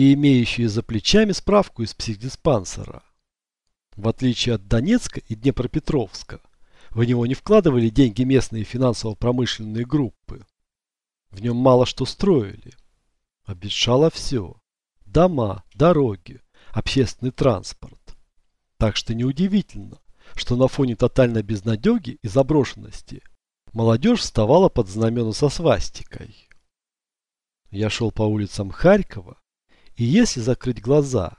и имеющие за плечами справку из психдиспансера. В отличие от Донецка и Днепропетровска, в него не вкладывали деньги местные финансово-промышленные группы. В нем мало что строили. Обещало все. Дома, дороги, общественный транспорт. Так что неудивительно, что на фоне тотальной безнадеги и заброшенности молодежь вставала под знамена со свастикой. Я шел по улицам Харькова, и если закрыть глаза,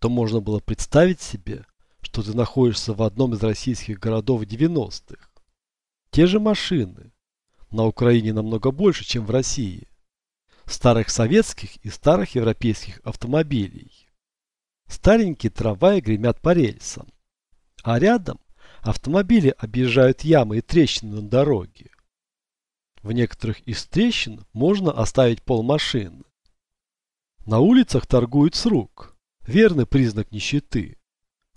то можно было представить себе, что ты находишься в одном из российских городов 90-х. Те же машины. На Украине намного больше, чем в России. Старых советских и старых европейских автомобилей. Старенькие трамваи гремят по рельсам. А рядом автомобили объезжают ямы и трещины на дороге. В некоторых из трещин можно оставить полмашины. На улицах торгуют с рук. Верный признак нищеты.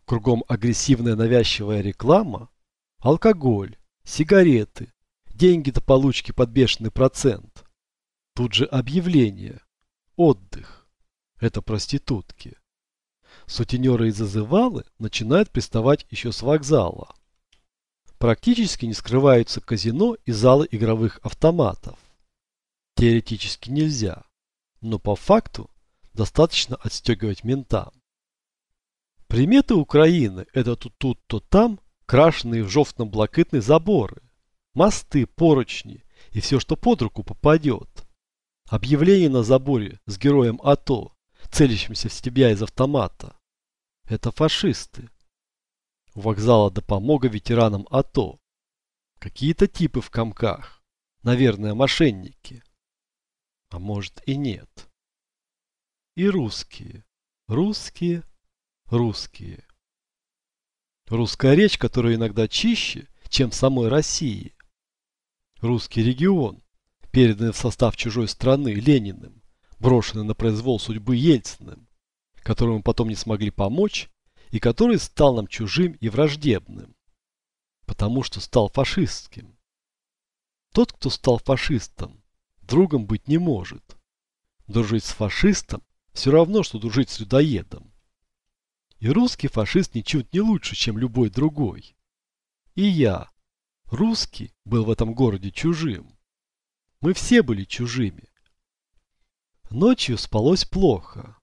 Кругом агрессивная навязчивая реклама, алкоголь, сигареты, деньги до получки под бешеный процент. Тут же объявление. Отдых. Это проститутки. Сутенеры и зазывалы начинают приставать еще с вокзала. Практически не скрываются казино и залы игровых автоматов. Теоретически нельзя, но по факту достаточно отстегивать ментам. Приметы Украины – это то тут, то там, крашенные в жовтно-блакитные заборы, мосты, поручни и все, что под руку попадет. Объявление на заборе с героем АТО, целящимся в тебя из автомата. Это фашисты. У вокзала допомога ветеранам АТО. Какие-то типы в комках. Наверное, мошенники. А может и нет. И русские. Русские. Русские. Русская речь, которая иногда чище, чем в самой России. Русский регион, переданный в состав чужой страны Лениным, брошенный на произвол судьбы Ельциным которому потом не смогли помочь, и который стал нам чужим и враждебным, потому что стал фашистским. Тот, кто стал фашистом, другом быть не может. Дружить с фашистом все равно, что дружить с людоедом. И русский фашист ничуть не лучше, чем любой другой. И я, русский, был в этом городе чужим. Мы все были чужими. Ночью спалось плохо.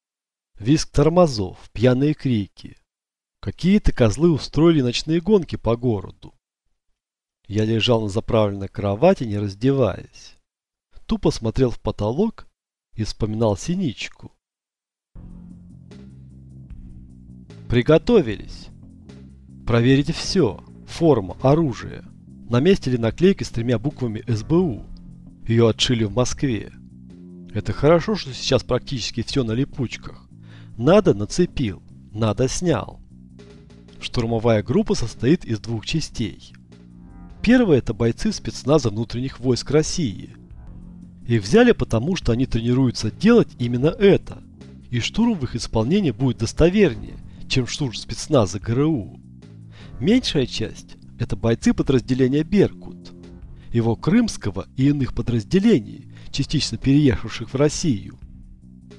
Виск тормозов, пьяные крики. Какие-то козлы устроили ночные гонки по городу. Я лежал на заправленной кровати, не раздеваясь. Тупо смотрел в потолок и вспоминал синичку. Приготовились. Проверите все. Форма, оружие. На месте ли наклейки с тремя буквами СБУ? Ее отшили в Москве. Это хорошо, что сейчас практически все на липучках. Надо нацепил, надо снял. Штурмовая группа состоит из двух частей. Первая – это бойцы спецназа внутренних войск России. Их взяли потому, что они тренируются делать именно это. И штурм в их исполнении будет достовернее, чем штурм спецназа ГРУ. Меньшая часть – это бойцы подразделения «Беркут», его крымского и иных подразделений, частично переехавших в Россию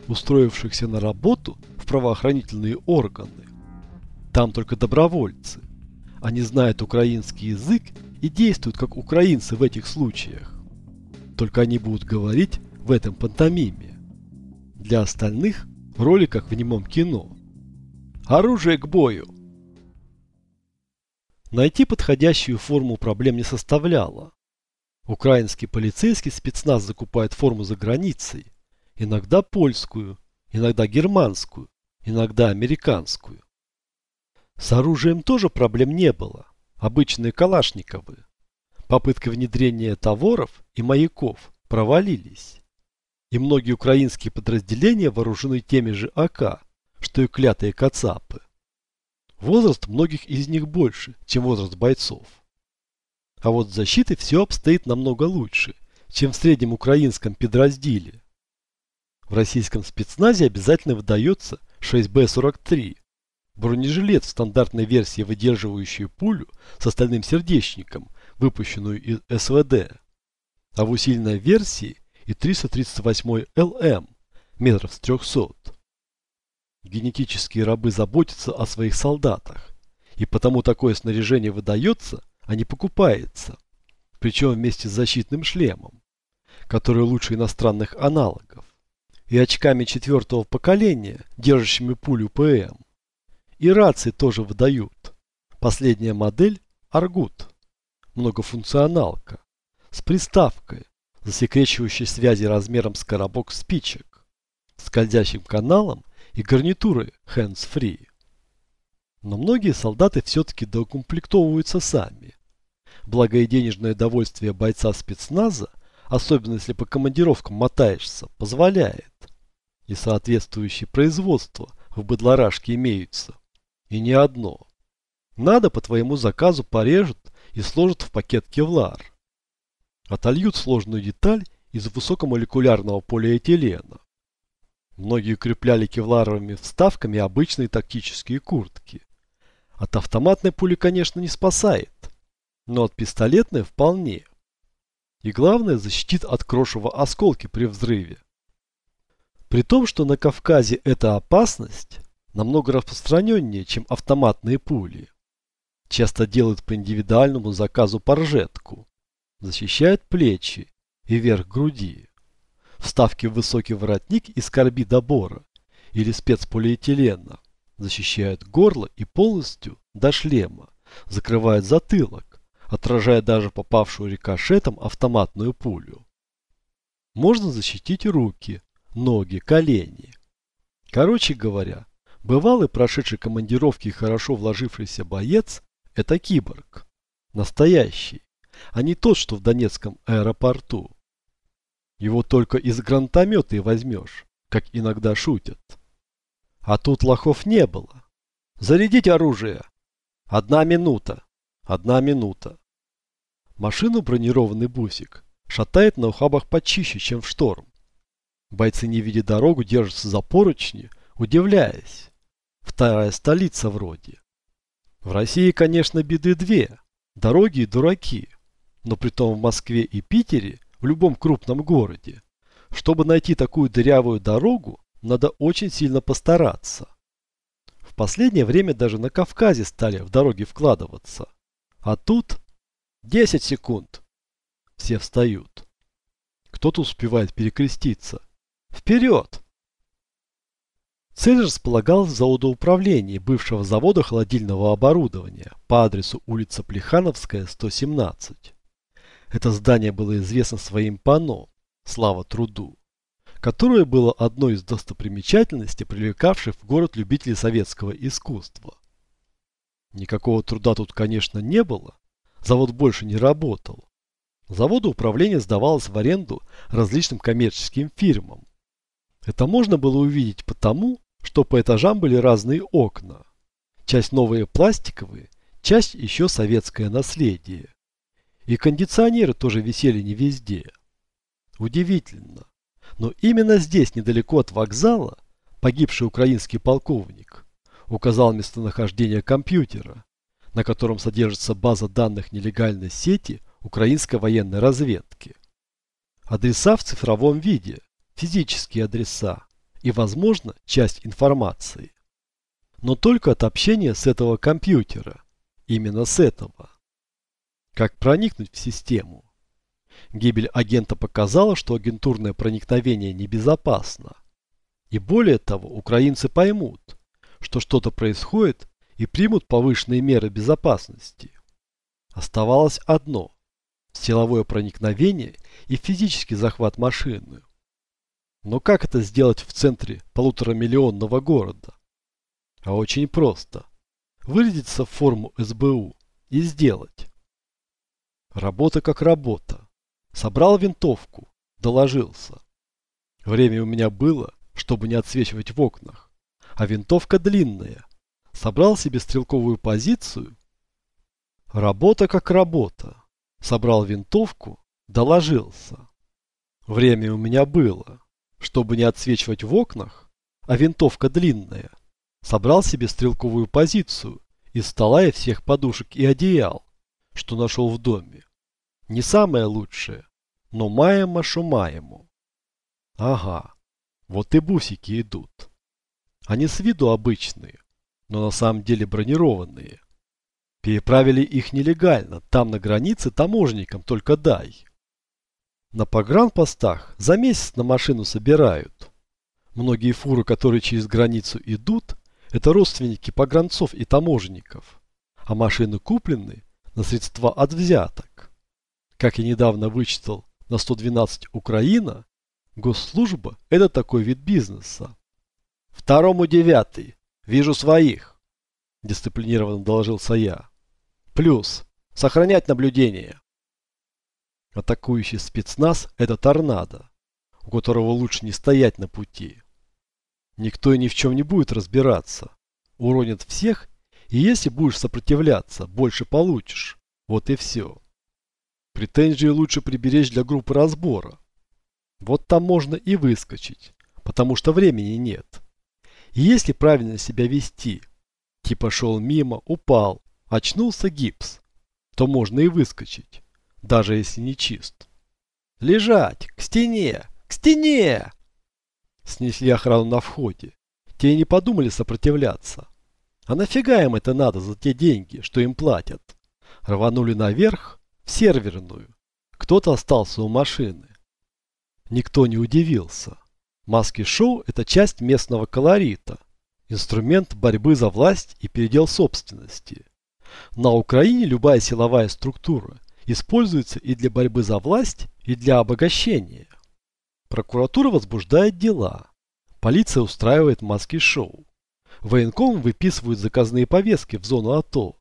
устроившихся на работу в правоохранительные органы. Там только добровольцы. Они знают украинский язык и действуют как украинцы в этих случаях. Только они будут говорить в этом пантомиме. Для остальных роли как в немом кино. Оружие к бою! Найти подходящую форму проблем не составляло. Украинский полицейский спецназ закупает форму за границей, иногда польскую, иногда германскую, иногда американскую. С оружием тоже проблем не было. Обычные калашниковы. Попытки внедрения товаров и маяков провалились. И многие украинские подразделения вооружены теми же АК, что и клятые кацапы. Возраст многих из них больше, чем возраст бойцов. А вот с защитой все обстоит намного лучше, чем в среднем украинском подразделе. В российском спецназе обязательно выдается 6Б-43. Бронежилет в стандартной версии, выдерживающий пулю с остальным сердечником, выпущенную из СВД. А в усиленной версии и 338 ЛМ метров с 300. Генетические рабы заботятся о своих солдатах, и потому такое снаряжение выдается, а не покупается, причем вместе с защитным шлемом, который лучше иностранных аналогов, и очками четвертого поколения, держащими пулю ПМ. И рации тоже выдают. Последняя модель – Аргут, многофункционалка, с приставкой, засекречивающей связи размером с коробок спичек, скользящим каналом и гарнитурой hands-free. Но многие солдаты все-таки доукомплектовываются сами. Благо и денежное довольствие бойца спецназа, особенно если по командировкам мотаешься, позволяет. И соответствующие производства в быдлорашке имеются. И не одно. Надо по твоему заказу порежут и сложат в пакет кевлар. Отольют сложную деталь из высокомолекулярного полиэтилена. Многие укрепляли кевларовыми вставками обычные тактические куртки. От автоматной пули, конечно, не спасает, но от пистолетной вполне. И главное, защитит от крошева осколки при взрыве. При том, что на Кавказе эта опасность намного распространеннее, чем автоматные пули. Часто делают по индивидуальному заказу поржетку. Защищает плечи и верх груди вставки в высокий воротник из карбидобора или спецполиэтилена, защищают горло и полностью до шлема, закрывают затылок, отражая даже попавшую рикошетом автоматную пулю. Можно защитить руки, ноги, колени. Короче говоря, бывалый прошедший командировки и хорошо вложившийся боец – это киборг. Настоящий, а не тот, что в Донецком аэропорту. Его только из гранатомета и возьмешь, как иногда шутят. А тут лохов не было. Зарядить оружие. Одна минута. Одна минута. Машину бронированный бусик шатает на ухабах почище, чем в шторм. Бойцы, не видя дорогу, держатся за поручни, удивляясь. Вторая столица вроде. В России, конечно, беды две. Дороги и дураки. Но при том в Москве и Питере в любом крупном городе. Чтобы найти такую дырявую дорогу, надо очень сильно постараться. В последнее время даже на Кавказе стали в дороги вкладываться. А тут 10 секунд. Все встают. Кто-то успевает перекреститься. Вперед! Цель располагалась в заводоуправлении бывшего завода холодильного оборудования по адресу улица Плехановская, 117. Это здание было известно своим панно «Слава труду», которое было одной из достопримечательностей, привлекавших в город любителей советского искусства. Никакого труда тут, конечно, не было, завод больше не работал. Заводу управление сдавалось в аренду различным коммерческим фирмам. Это можно было увидеть потому, что по этажам были разные окна. Часть новые пластиковые, часть еще советское наследие. И кондиционеры тоже висели не везде. Удивительно. Но именно здесь, недалеко от вокзала, погибший украинский полковник указал местонахождение компьютера, на котором содержится база данных нелегальной сети украинской военной разведки. Адреса в цифровом виде, физические адреса и, возможно, часть информации. Но только от общения с этого компьютера. Именно с этого. Как проникнуть в систему? Гибель агента показала, что агентурное проникновение небезопасно. И более того, украинцы поймут, что что-то происходит и примут повышенные меры безопасности. Оставалось одно – силовое проникновение и физический захват машины. Но как это сделать в центре полуторамиллионного города? А очень просто. Вырядиться в форму СБУ и сделать. Работа как работа. Собрал винтовку, доложился. Время у меня было, чтобы не отсвечивать в окнах. А винтовка длинная. Собрал себе стрелковую позицию. Работа как работа. Собрал винтовку, доложился. Время у меня было, чтобы не отсвечивать в окнах, а винтовка длинная. Собрал себе стрелковую позицию из стола и всех подушек и одеял, что нашел в доме. Не самое лучшее, но маемо шумаему. Ага, вот и бусики идут. Они с виду обычные, но на самом деле бронированные. Переправили их нелегально, там на границе таможенникам только дай. На погранпостах за месяц на машину собирают. Многие фуры, которые через границу идут, это родственники погранцов и таможенников, а машины куплены на средства от взяток. Как я недавно вычитал на 112 Украина, госслужба – это такой вид бизнеса. Второму девятый. Вижу своих, дисциплинированно доложился я. Плюс. Сохранять наблюдение. Атакующий спецназ – это торнадо, у которого лучше не стоять на пути. Никто и ни в чем не будет разбираться. Уронят всех, и если будешь сопротивляться, больше получишь. Вот и все. Претензии лучше приберечь для группы разбора. Вот там можно и выскочить, потому что времени нет. И если правильно себя вести, типа шел мимо, упал, очнулся гипс, то можно и выскочить, даже если не чист. Лежать, к стене, к стене! Снесли охрану на входе. Те не подумали сопротивляться. А нафига им это надо за те деньги, что им платят? Рванули наверх, в серверную. Кто-то остался у машины. Никто не удивился. Маски-шоу – это часть местного колорита. Инструмент борьбы за власть и передел собственности. На Украине любая силовая структура используется и для борьбы за власть, и для обогащения. Прокуратура возбуждает дела. Полиция устраивает маски-шоу. Военком выписывают заказные повестки в зону АТО.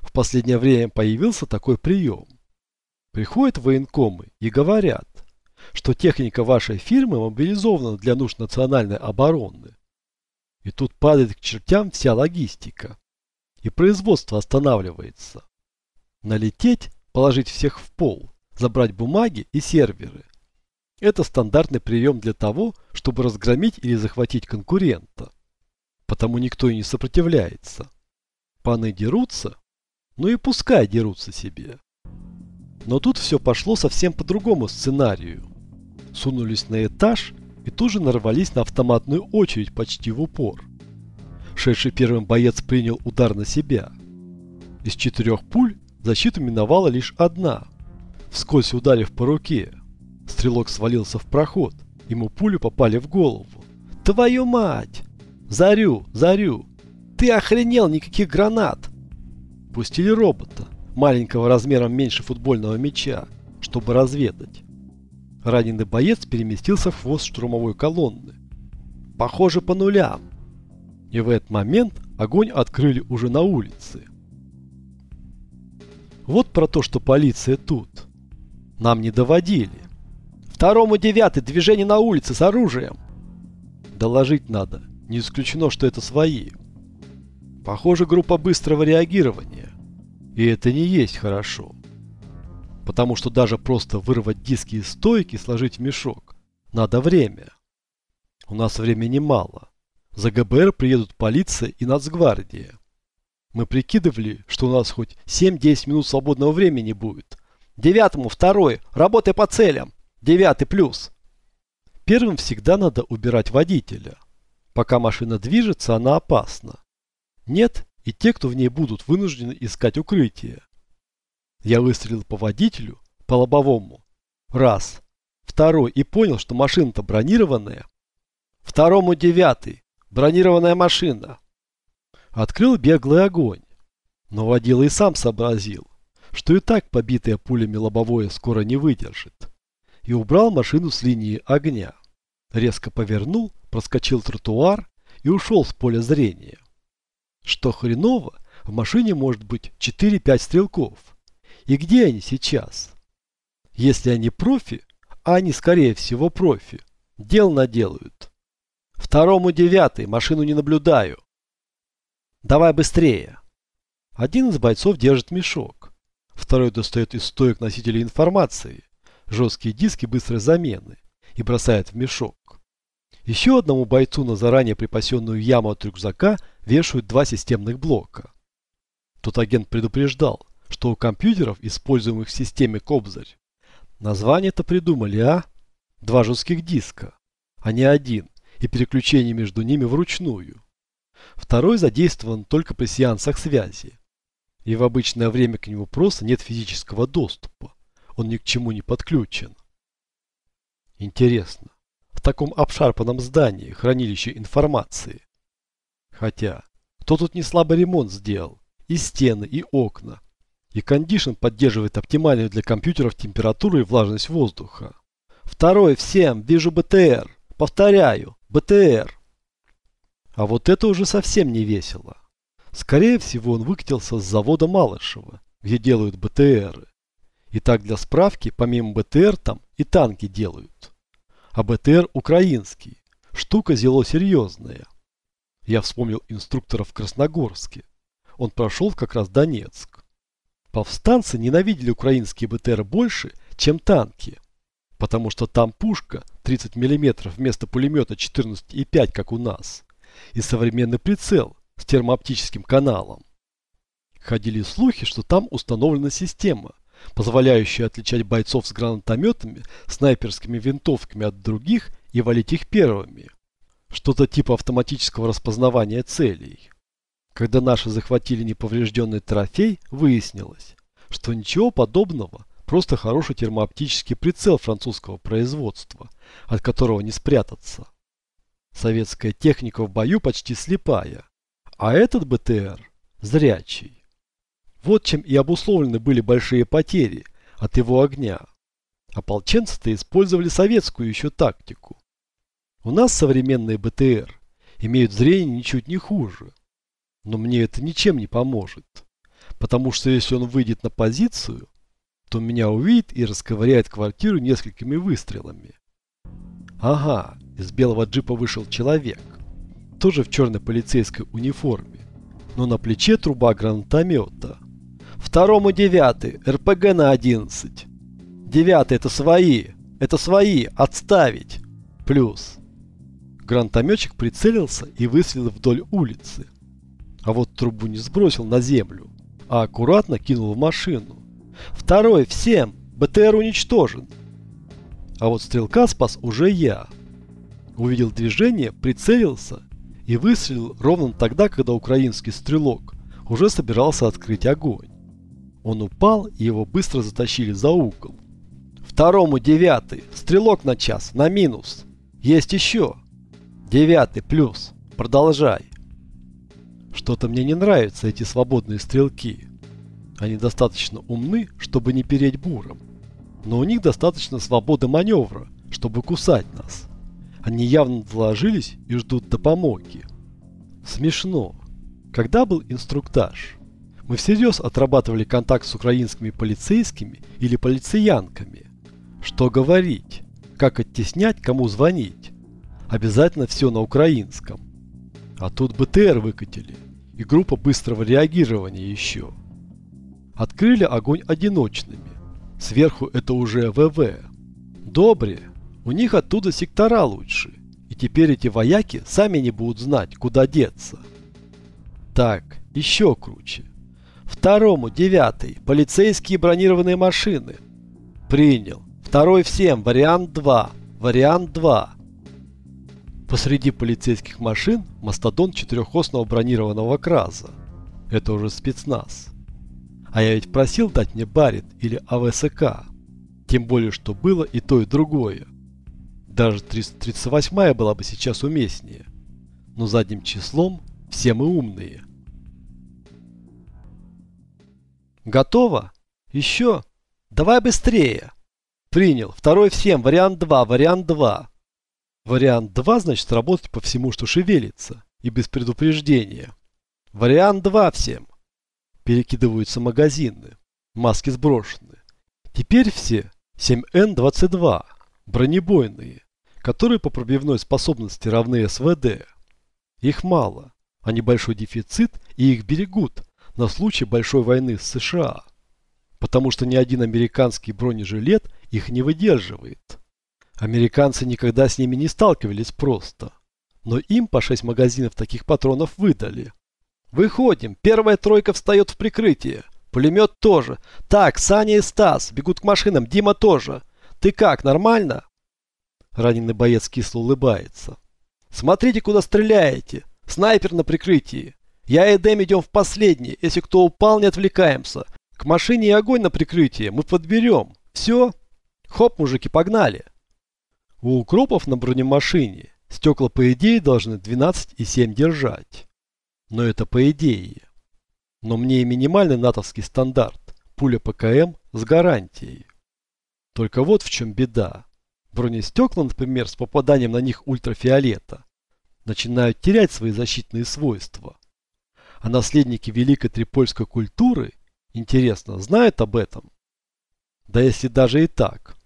В последнее время появился такой прием. Приходят военкомы и говорят, что техника вашей фирмы мобилизована для нужд национальной обороны. И тут падает к чертям вся логистика. И производство останавливается. Налететь, положить всех в пол, забрать бумаги и серверы. Это стандартный прием для того, чтобы разгромить или захватить конкурента. Потому никто и не сопротивляется. Паны дерутся, ну и пускай дерутся себе. Но тут все пошло совсем по другому сценарию. Сунулись на этаж и тут же нарвались на автоматную очередь почти в упор. Шедший первым боец принял удар на себя. Из четырех пуль защиту миновала лишь одна, вскользь ударив по руке. Стрелок свалился в проход. Ему пули попали в голову. «Твою мать! Зарю! Зарю! Ты охренел! Никаких гранат!» Пустили робота, маленького размером меньше футбольного мяча, чтобы разведать. Раненый боец переместился в хвост штурмовой колонны. Похоже, по нулям. И в этот момент огонь открыли уже на улице. Вот про то, что полиция тут. Нам не доводили. Второму девятый, движение на улице с оружием. Доложить надо. Не исключено, что это свои. Похоже, группа быстрого реагирования. И это не есть хорошо. Потому что даже просто вырвать диски из стойки и сложить в мешок надо время. У нас времени мало. За ГБР приедут полиция и нацгвардия. Мы прикидывали, что у нас хоть 7-10 минут свободного времени будет. Девятому, второй, работай по целям. Девятый плюс. Первым всегда надо убирать водителя. Пока машина движется, она опасна. Нет, и те, кто в ней будут вынуждены искать укрытие. Я выстрелил по водителю, по лобовому. Раз. Второй. И понял, что машина-то бронированная. Второму девятый. Бронированная машина. Открыл беглый огонь. Но водила и сам сообразил, что и так побитое пулями лобовое скоро не выдержит и убрал машину с линии огня. Резко повернул, проскочил тротуар и ушел с поля зрения. Что хреново, в машине может быть 4-5 стрелков. И где они сейчас? Если они профи, а они скорее всего профи, дел наделают. Второму девятый, машину не наблюдаю. Давай быстрее. Один из бойцов держит мешок. Второй достает из стоек носителей информации жесткие диски быстрой замены и бросает в мешок. Еще одному бойцу на заранее припасенную яму от рюкзака вешают два системных блока. Тот агент предупреждал, что у компьютеров, используемых в системе Кобзарь, название-то придумали, а? Два жестких диска, а не один, и переключение между ними вручную. Второй задействован только при сеансах связи. И в обычное время к нему просто нет физического доступа. Он ни к чему не подключен. Интересно, в таком обшарпанном здании хранилище информации. Хотя, кто тут не слабый ремонт сделал? И стены, и окна. И кондишн поддерживает оптимальную для компьютеров температуру и влажность воздуха. Второй всем, вижу БТР. Повторяю, БТР. А вот это уже совсем не весело. Скорее всего, он выкатился с завода Малышева, где делают БТРы. И так для справки, помимо БТР там и танки делают. А БТР украинский. Штука зело серьезная. Я вспомнил инструктора в Красногорске. Он прошел как раз Донецк. Повстанцы ненавидели украинские БТР больше, чем танки. Потому что там пушка 30 мм вместо пулемета 14,5, как у нас. И современный прицел с термооптическим каналом. Ходили слухи, что там установлена система, позволяющая отличать бойцов с гранатометами, снайперскими винтовками от других и валить их первыми. Что-то типа автоматического распознавания целей. Когда наши захватили неповрежденный трофей, выяснилось, что ничего подобного, просто хороший термооптический прицел французского производства, от которого не спрятаться. Советская техника в бою почти слепая, а этот БТР зрячий. Вот чем и обусловлены были большие потери от его огня. Ополченцы-то использовали советскую еще тактику. У нас современные БТР имеют зрение ничуть не хуже. Но мне это ничем не поможет. Потому что если он выйдет на позицию, то меня увидит и расковыряет квартиру несколькими выстрелами. Ага, из белого джипа вышел человек. Тоже в черной полицейской униформе. Но на плече труба гранатомета. Второму девятый, РПГ на одиннадцать. Девятый это свои. Это свои. Отставить. Плюс. Гранатометчик прицелился и выстрелил вдоль улицы. А вот трубу не сбросил на землю, а аккуратно кинул в машину. Второй, всем, БТР уничтожен. А вот стрелка спас уже я. Увидел движение, прицелился и выстрелил ровно тогда, когда украинский стрелок уже собирался открыть огонь. Он упал, и его быстро затащили за угол. Второму девятый, стрелок на час, на минус. Есть еще. Девятый плюс. Продолжай. Что-то мне не нравятся эти свободные стрелки. Они достаточно умны, чтобы не переть буром. Но у них достаточно свободы маневра, чтобы кусать нас. Они явно доложились и ждут допомоги. Смешно. Когда был инструктаж? Мы всерьез отрабатывали контакт с украинскими полицейскими или полицеянками. Что говорить? Как оттеснять, кому звонить? Обязательно все на украинском. А тут БТР выкатили. И группа быстрого реагирования еще. Открыли огонь одиночными. Сверху это уже ВВ. Добре. У них оттуда сектора лучше. И теперь эти вояки сами не будут знать, куда деться. Так, еще круче. Второму, девятый, полицейские бронированные машины. Принял. Второй всем, вариант 2. Вариант 2. Посреди полицейских машин мастодон четырехосного бронированного краза. Это уже спецназ. А я ведь просил дать мне Барит или АВСК. Тем более, что было и то, и другое. Даже 338 была бы сейчас уместнее. Но задним числом все мы умные. Готово? Еще? Давай быстрее. Принял. Второй всем. Вариант 2. Вариант 2. Вариант 2 значит работать по всему, что шевелится. И без предупреждения. Вариант 2 всем. Перекидываются магазины. Маски сброшены. Теперь все 7Н-22. Бронебойные. Которые по пробивной способности равны СВД. Их мало. А небольшой дефицит и их берегут на случай большой войны с США, потому что ни один американский бронежилет их не выдерживает. Американцы никогда с ними не сталкивались просто, но им по 6 магазинов таких патронов выдали. Выходим, первая тройка встает в прикрытие. Пулемет тоже. Так, Саня и Стас бегут к машинам, Дима тоже. Ты как, нормально? Раненый боец кисло улыбается. Смотрите, куда стреляете! Снайпер на прикрытии! Я и Эдем идем в последний. Если кто упал, не отвлекаемся. К машине и огонь на прикрытие. Мы подберем. Все. Хоп, мужики, погнали. У укропов на бронемашине стекла по идее должны 12,7 держать. Но это по идее. Но мне и минимальный натовский стандарт. Пуля ПКМ с гарантией. Только вот в чем беда. Бронестекла, например, с попаданием на них ультрафиолета, начинают терять свои защитные свойства. А наследники великой трипольской культуры, интересно, знают об этом? Да если даже и так.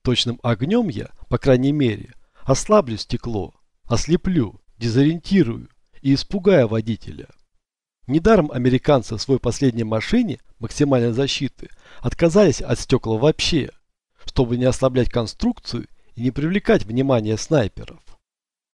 Точным огнем я, по крайней мере, ослаблю стекло, ослеплю, дезориентирую и испугаю водителя. Недаром американцы в своей последней машине максимальной защиты отказались от стекла вообще, чтобы не ослаблять конструкцию и не привлекать внимание снайперов.